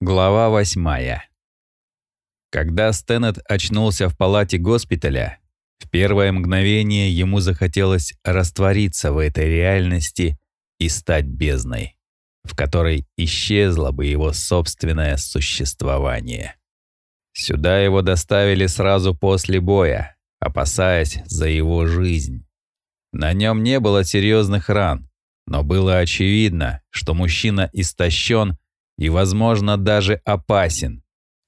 Глава восьмая. Когда Стэннет очнулся в палате госпиталя, в первое мгновение ему захотелось раствориться в этой реальности и стать бездной, в которой исчезло бы его собственное существование. Сюда его доставили сразу после боя, опасаясь за его жизнь. На нем не было серьезных ран, но было очевидно, что мужчина истощен и, возможно, даже опасен.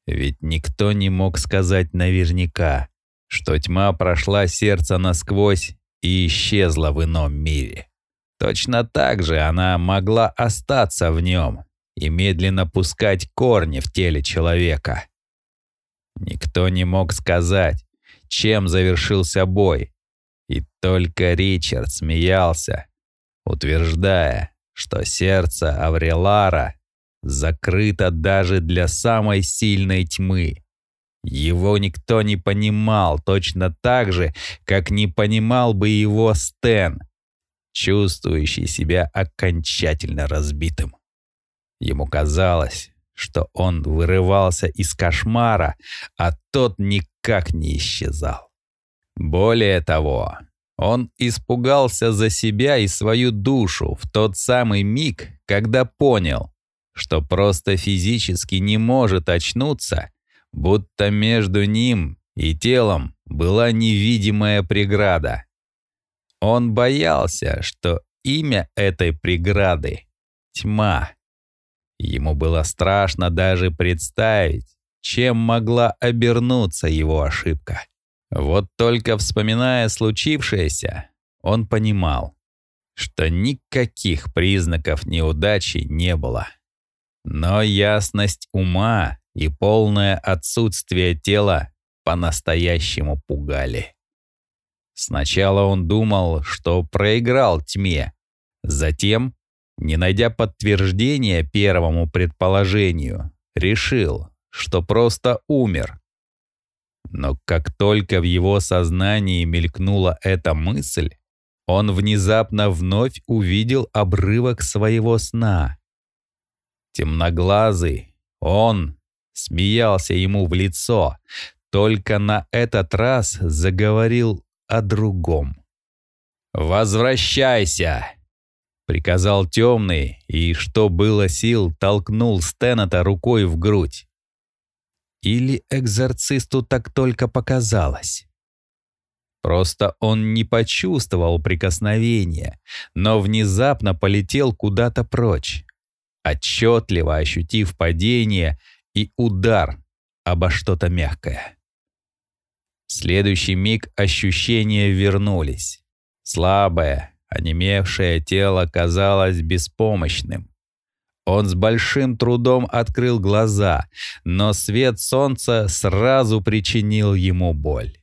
Ведь никто не мог сказать наверняка, что тьма прошла сердце насквозь и исчезла в ином мире. Точно так же она могла остаться в нем и медленно пускать корни в теле человека. Никто не мог сказать, чем завершился бой, и только Ричард смеялся, утверждая, что сердце Аврелара закрыто даже для самой сильной тьмы. Его никто не понимал точно так же, как не понимал бы его Стэн, чувствующий себя окончательно разбитым. Ему казалось, что он вырывался из кошмара, а тот никак не исчезал. Более того, он испугался за себя и свою душу в тот самый миг, когда понял, что просто физически не может очнуться, будто между ним и телом была невидимая преграда. Он боялся, что имя этой преграды — тьма. Ему было страшно даже представить, чем могла обернуться его ошибка. Вот только вспоминая случившееся, он понимал, что никаких признаков неудачи не было. Но ясность ума и полное отсутствие тела по-настоящему пугали. Сначала он думал, что проиграл тьме. Затем, не найдя подтверждения первому предположению, решил, что просто умер. Но как только в его сознании мелькнула эта мысль, он внезапно вновь увидел обрывок своего сна. Темноглазый, он смеялся ему в лицо, только на этот раз заговорил о другом. «Возвращайся!» — приказал темный, и, что было сил, толкнул Стената рукой в грудь. Или экзорцисту так только показалось? Просто он не почувствовал прикосновения, но внезапно полетел куда-то прочь отчетливо ощутив падение и удар обо что-то мягкое. В следующий миг ощущения вернулись. Слабое, онемевшее тело казалось беспомощным. Он с большим трудом открыл глаза, но свет солнца сразу причинил ему боль.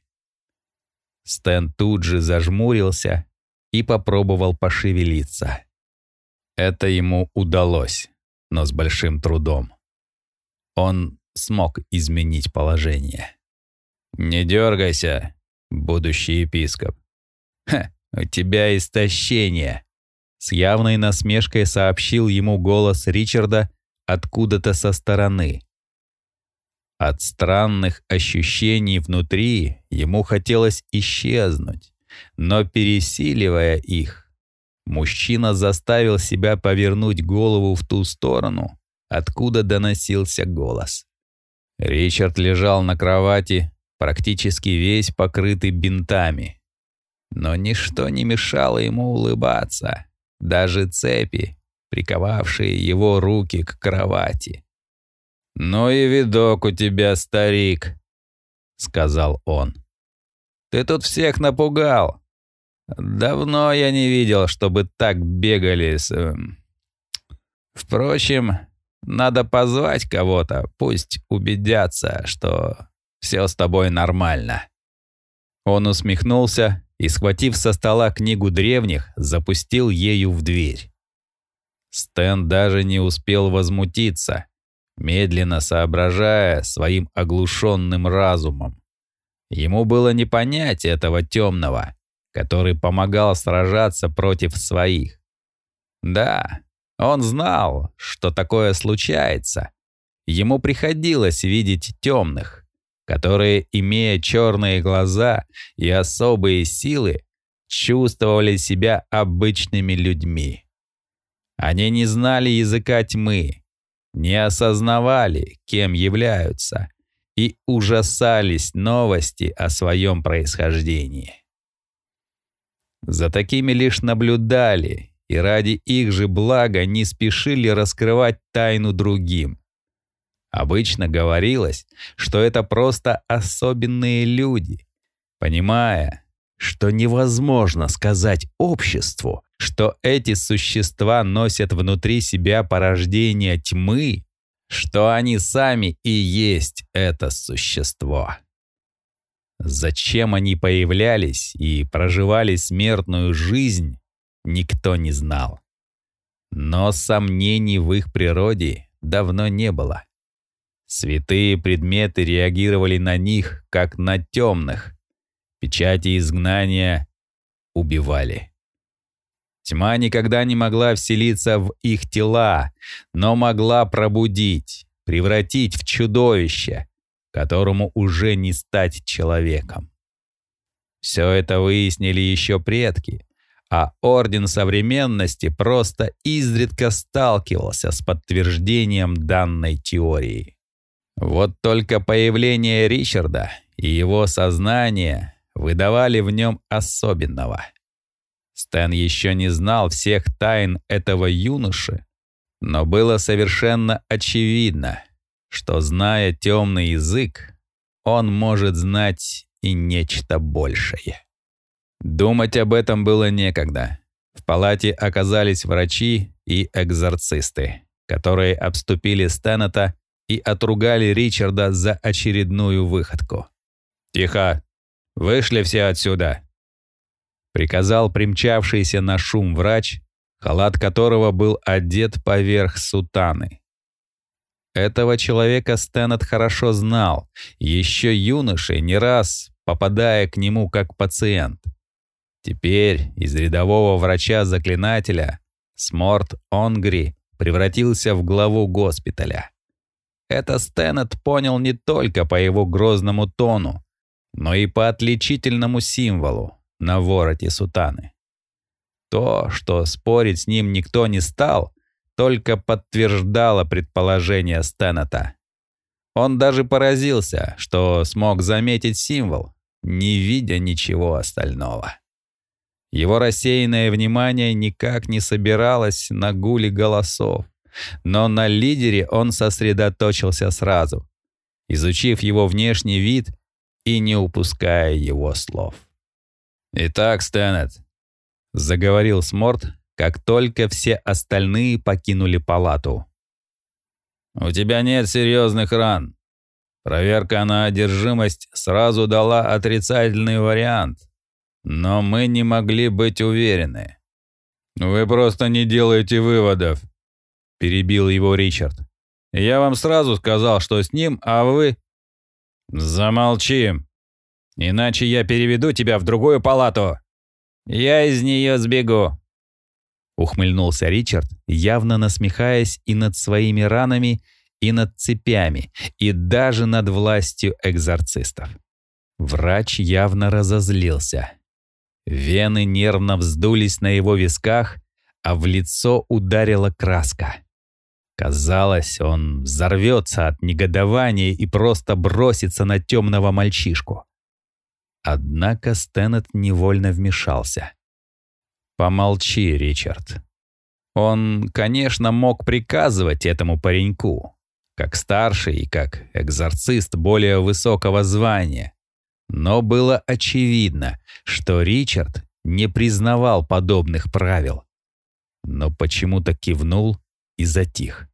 Стэн тут же зажмурился и попробовал пошевелиться. Это ему удалось но с большим трудом. Он смог изменить положение. «Не дергайся, будущий епископ. Ха, у тебя истощение!» С явной насмешкой сообщил ему голос Ричарда откуда-то со стороны. От странных ощущений внутри ему хотелось исчезнуть, но пересиливая их, Мужчина заставил себя повернуть голову в ту сторону, откуда доносился голос. Ричард лежал на кровати, практически весь покрытый бинтами. Но ничто не мешало ему улыбаться, даже цепи, приковавшие его руки к кровати. «Ну и видок у тебя, старик», — сказал он. «Ты тут всех напугал. Давно я не видел, чтобы так бегали с... Эм, впрочем, надо позвать кого-то, пусть убедятся, что все с тобой нормально». Он усмехнулся и, схватив со стола книгу древних, запустил ею в дверь. Стэн даже не успел возмутиться, медленно соображая своим оглушенным разумом. Ему было не понять этого темного, который помогал сражаться против своих. Да, он знал, что такое случается, ему приходилось видеть темных, которые, имея черные глаза и особые силы, чувствовали себя обычными людьми. Они не знали языка тьмы, не осознавали, кем являются, и ужасались новости о своем происхождении. За такими лишь наблюдали и ради их же блага не спешили раскрывать тайну другим. Обычно говорилось, что это просто особенные люди, понимая, что невозможно сказать обществу, что эти существа носят внутри себя порождение тьмы, что они сами и есть это существо. Зачем они появлялись и проживали смертную жизнь, никто не знал. Но сомнений в их природе давно не было. Святые предметы реагировали на них, как на темных. Печати изгнания убивали. Тьма никогда не могла вселиться в их тела, но могла пробудить, превратить в чудовище, которому уже не стать человеком. Все это выяснили еще предки, а Орден Современности просто изредка сталкивался с подтверждением данной теории. Вот только появление Ричарда и его сознание выдавали в нем особенного. Стэн еще не знал всех тайн этого юноши, но было совершенно очевидно, что, зная темный язык, он может знать и нечто большее. Думать об этом было некогда. В палате оказались врачи и экзорцисты, которые обступили Стэннета и отругали Ричарда за очередную выходку. «Тихо! Вышли все отсюда!» Приказал примчавшийся на шум врач, халат которого был одет поверх сутаны. Этого человека Стэннет хорошо знал, еще юношей не раз попадая к нему как пациент. Теперь из рядового врача-заклинателя Сморт Онгри превратился в главу госпиталя. Это Стэннет понял не только по его грозному тону, но и по отличительному символу на вороте сутаны. То, что спорить с ним никто не стал, только подтверждало предположение Стэннета. Он даже поразился, что смог заметить символ, не видя ничего остального. Его рассеянное внимание никак не собиралось на гуле голосов, но на лидере он сосредоточился сразу, изучив его внешний вид и не упуская его слов. «Итак, Стэнет», — заговорил Сморт, как только все остальные покинули палату. «У тебя нет серьезных ран. Проверка на одержимость сразу дала отрицательный вариант. Но мы не могли быть уверены. «Вы просто не делаете выводов», — перебил его Ричард. «Я вам сразу сказал, что с ним, а вы...» «Замолчи, иначе я переведу тебя в другую палату. Я из нее сбегу». Ухмыльнулся Ричард, явно насмехаясь и над своими ранами, и над цепями, и даже над властью экзорцистов. Врач явно разозлился. Вены нервно вздулись на его висках, а в лицо ударила краска. Казалось, он взорвется от негодования и просто бросится на темного мальчишку. Однако Стэннет невольно вмешался. «Помолчи, Ричард». Он, конечно, мог приказывать этому пареньку, как старший и как экзорцист более высокого звания, но было очевидно, что Ричард не признавал подобных правил. Но почему-то кивнул и затих.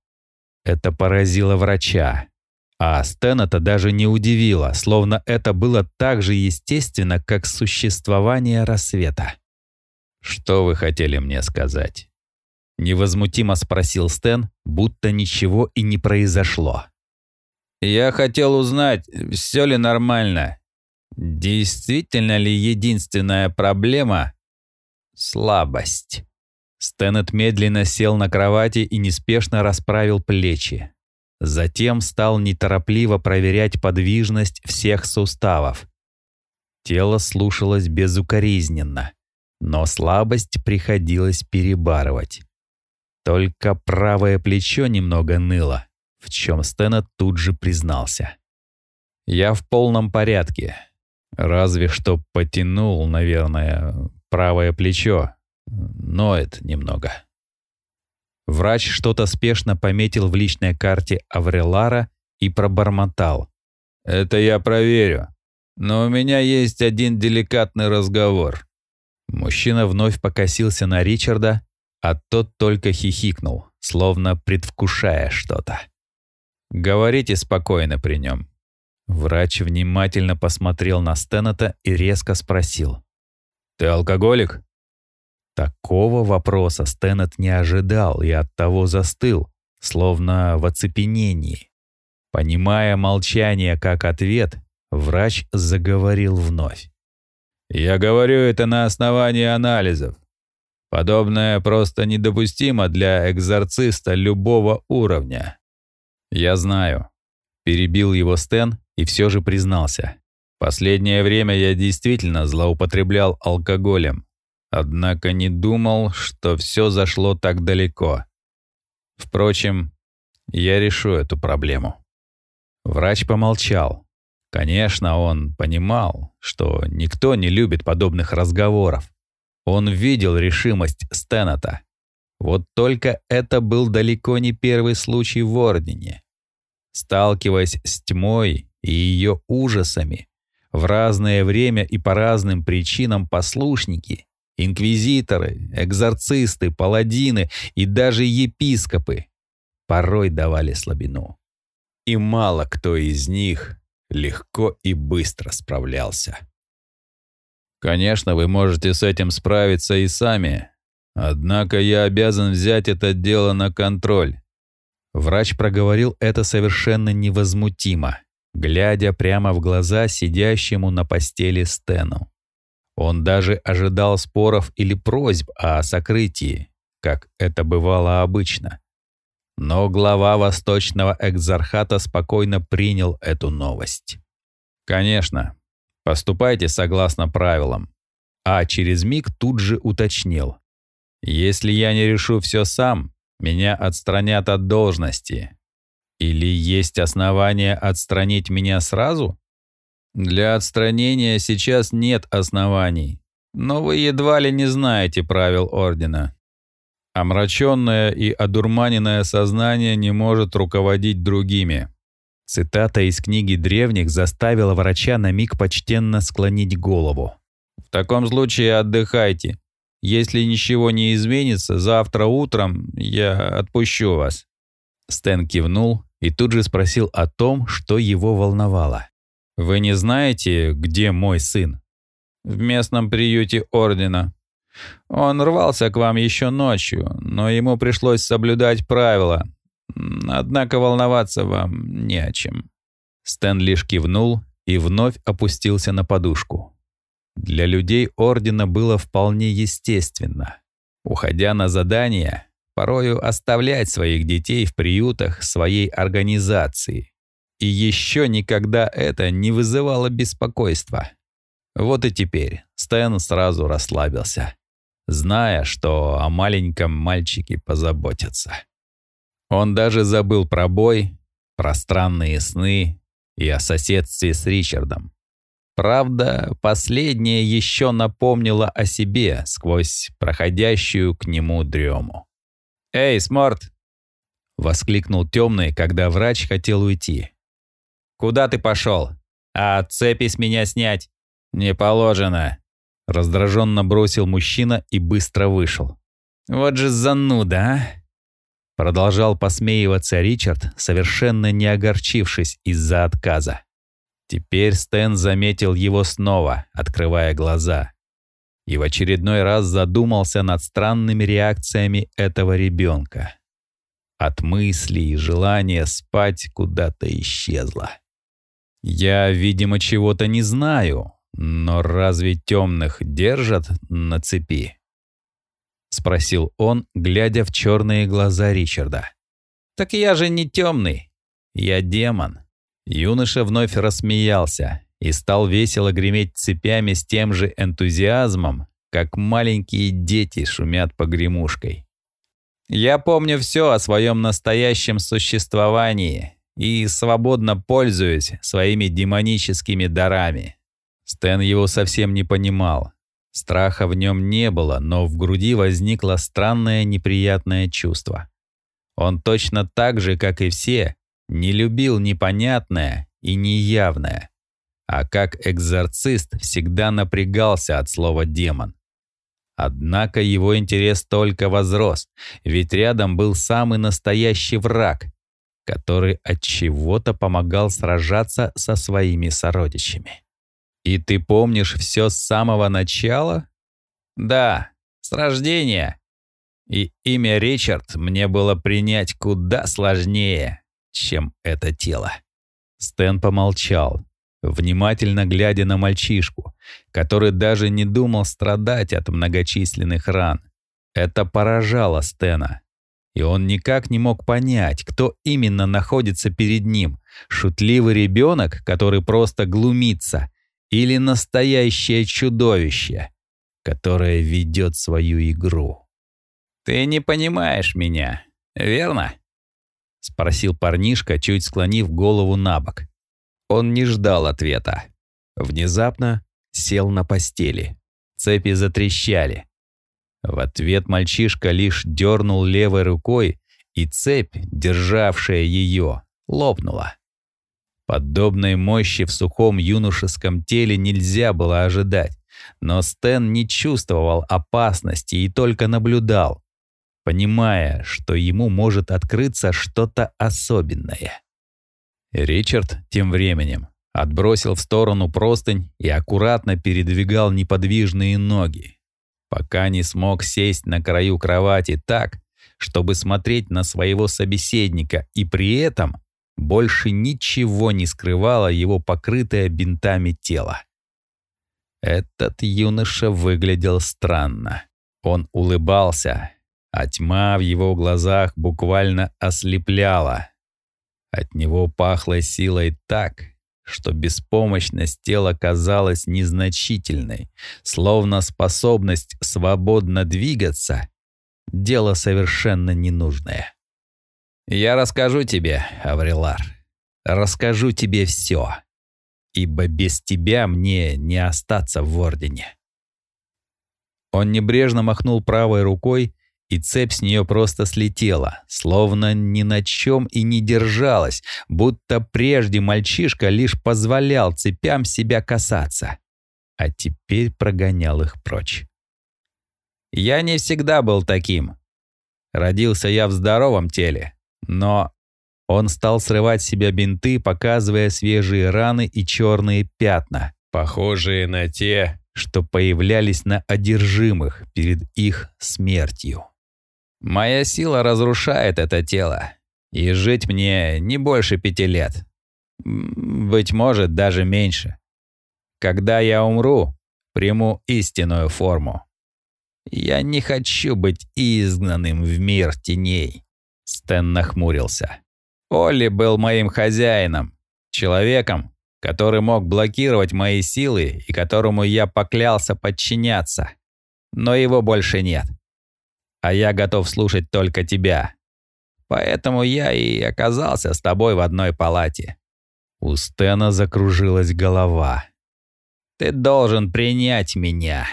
Это поразило врача. А Стэннета даже не удивило, словно это было так же естественно, как существование рассвета. «Что вы хотели мне сказать?» Невозмутимо спросил Стэн, будто ничего и не произошло. «Я хотел узнать, все ли нормально, Действительно ли единственная проблема — слабость? Стэнет медленно сел на кровати и неспешно расправил плечи. Затем стал неторопливо проверять подвижность всех суставов. Тело слушалось безукоризненно, но слабость приходилось перебарывать. Только правое плечо немного ныло, в чем Стэнет тут же признался. «Я в полном порядке. Разве что потянул, наверное, правое плечо. Ноет немного». Врач что-то спешно пометил в личной карте Аврелара и пробормотал. «Это я проверю. Но у меня есть один деликатный разговор». Мужчина вновь покосился на Ричарда, а тот только хихикнул, словно предвкушая что-то. «Говорите спокойно при нем». Врач внимательно посмотрел на Стеннета и резко спросил. «Ты алкоголик?» Такого вопроса Стэннет не ожидал и оттого застыл, словно в оцепенении. Понимая молчание как ответ, врач заговорил вновь. «Я говорю это на основании анализов. Подобное просто недопустимо для экзорциста любого уровня». «Я знаю», — перебил его Стэн и все же признался. «Последнее время я действительно злоупотреблял алкоголем. Однако не думал, что все зашло так далеко. Впрочем, я решу эту проблему. Врач помолчал. Конечно, он понимал, что никто не любит подобных разговоров. Он видел решимость Стэннета. Вот только это был далеко не первый случай в Ордене. Сталкиваясь с тьмой и ее ужасами, в разное время и по разным причинам послушники Инквизиторы, экзорцисты, паладины и даже епископы порой давали слабину. И мало кто из них легко и быстро справлялся. Конечно, вы можете с этим справиться и сами, однако я обязан взять это дело на контроль. Врач проговорил это совершенно невозмутимо, глядя прямо в глаза сидящему на постели Стэну. Он даже ожидал споров или просьб о сокрытии, как это бывало обычно. Но глава Восточного экзархата спокойно принял эту новость. «Конечно, поступайте согласно правилам». А через миг тут же уточнил. «Если я не решу все сам, меня отстранят от должности. Или есть основания отстранить меня сразу?» Для отстранения сейчас нет оснований, но вы едва ли не знаете правил Ордена. Омраченное и одурманенное сознание не может руководить другими. Цитата из книги древних заставила врача на миг почтенно склонить голову. «В таком случае отдыхайте. Если ничего не изменится, завтра утром я отпущу вас». Стэн кивнул и тут же спросил о том, что его волновало. «Вы не знаете, где мой сын?» «В местном приюте Ордена. Он рвался к вам еще ночью, но ему пришлось соблюдать правила. Однако волноваться вам не о чем». Стэн лишь кивнул и вновь опустился на подушку. Для людей Ордена было вполне естественно. Уходя на задание, порою оставлять своих детей в приютах своей организации, и еще никогда это не вызывало беспокойства. Вот и теперь Стэн сразу расслабился, зная, что о маленьком мальчике позаботятся. Он даже забыл про бой, про странные сны и о соседстве с Ричардом. Правда, последнее еще напомнило о себе сквозь проходящую к нему дрему. «Эй, Сморт!» — воскликнул темный, когда врач хотел уйти. Куда ты пошел? А цепи с меня снять? Не положено. Раздраженно бросил мужчина и быстро вышел. Вот же зануда, а? Продолжал посмеиваться Ричард, совершенно не огорчившись из-за отказа. Теперь Стэн заметил его снова, открывая глаза. И в очередной раз задумался над странными реакциями этого ребенка. От мыслей и желания спать куда-то исчезло. Я, видимо, чего-то не знаю, но разве темных держат на цепи? Спросил он, глядя в черные глаза Ричарда. Так я же не темный. Я демон». Юноша вновь рассмеялся и стал весело греметь цепями с тем же энтузиазмом, как маленькие дети шумят погремушкой. «Я помню все о своем настоящем существовании и свободно пользуюсь своими демоническими дарами». Стэн его совсем не понимал. Страха в нем не было, но в груди возникло странное неприятное чувство. Он точно так же, как и все, не любил непонятное и неявное, а как экзорцист всегда напрягался от слова «демон». Однако его интерес только возрос, ведь рядом был самый настоящий враг, который от чего-то помогал сражаться со своими сородичами. «И ты помнишь все с самого начала?» «Да, с рождения. И имя Ричард мне было принять куда сложнее, чем это тело». Стэн помолчал, внимательно глядя на мальчишку, который даже не думал страдать от многочисленных ран. Это поражало Стена, и он никак не мог понять, кто именно находится перед ним — шутливый ребенок, который просто глумится, или настоящее чудовище, которое ведет свою игру. «Ты не понимаешь меня, верно?» — спросил парнишка, чуть склонив голову на бок. Он не ждал ответа. Внезапно сел на постели. Цепи затрещали. В ответ мальчишка лишь дернул левой рукой, и цепь, державшая ее, лопнула. Подобной мощи в сухом юношеском теле нельзя было ожидать, но Стэн не чувствовал опасности и только наблюдал, понимая, что ему может открыться что-то особенное. Ричард тем временем отбросил в сторону простынь и аккуратно передвигал неподвижные ноги, пока не смог сесть на краю кровати так, чтобы смотреть на своего собеседника и при этом больше ничего не скрывало его покрытое бинтами тело. Этот юноша выглядел странно. Он улыбался, а тьма в его глазах буквально ослепляла. От него пахло силой так, что беспомощность тела казалась незначительной, словно способность свободно двигаться — дело совершенно ненужное. Я расскажу тебе, Аврилар. Расскажу тебе все. Ибо без тебя мне не остаться в Ордене. Он небрежно махнул правой рукой, и цепь с нее просто слетела, словно ни на чем и не держалась, будто прежде мальчишка лишь позволял цепям себя касаться, а теперь прогонял их прочь. Я не всегда был таким. Родился я в здоровом теле, но он стал срывать с себя бинты, показывая свежие раны и черные пятна, похожие на те, что появлялись на одержимых перед их смертью. «Моя сила разрушает это тело, и жить мне не больше пяти лет. Быть может, даже меньше. Когда я умру, приму истинную форму. Я не хочу быть изгнанным в мир теней. Стэн нахмурился. Олли был моим хозяином, человеком, который мог блокировать мои силы и которому я поклялся подчиняться. Но его больше нет. А я готов слушать только тебя. Поэтому я и оказался с тобой в одной палате. У Стэна закружилась голова. Ты должен принять меня.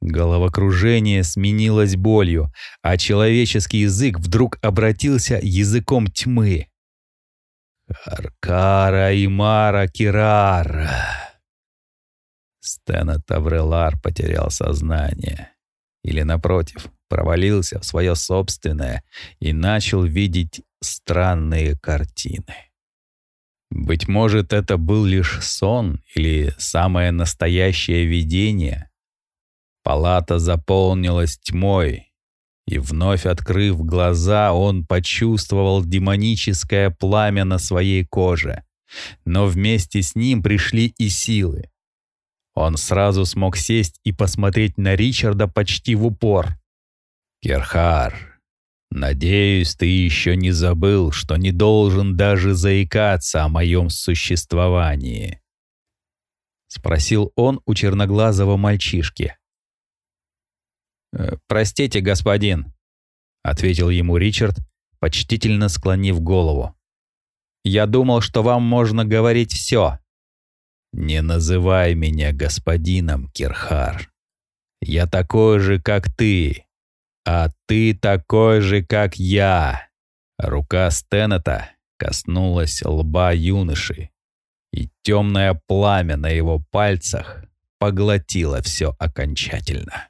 Головокружение сменилось болью, а человеческий язык вдруг обратился языком тьмы. Каркара и Мара Кирара. Стена Таврелар потерял сознание. Или, напротив, провалился в свое собственное и начал видеть странные картины. Быть может, это был лишь сон или самое настоящее видение — Палата заполнилась тьмой, и вновь открыв глаза, он почувствовал демоническое пламя на своей коже. Но вместе с ним пришли и силы. Он сразу смог сесть и посмотреть на Ричарда почти в упор. «Керхар, Надеюсь, ты еще не забыл, что не должен даже заикаться о моем существовании. Спросил он у черноглазого мальчишки. «Э, «Простите, господин», — ответил ему Ричард, почтительно склонив голову. «Я думал, что вам можно говорить все». «Не называй меня господином, Кирхар. Я такой же, как ты, а ты такой же, как я». Рука Стеннета коснулась лба юноши, и темное пламя на его пальцах поглотило все окончательно.